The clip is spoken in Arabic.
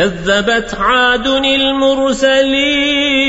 كذبت عاد المرسلين.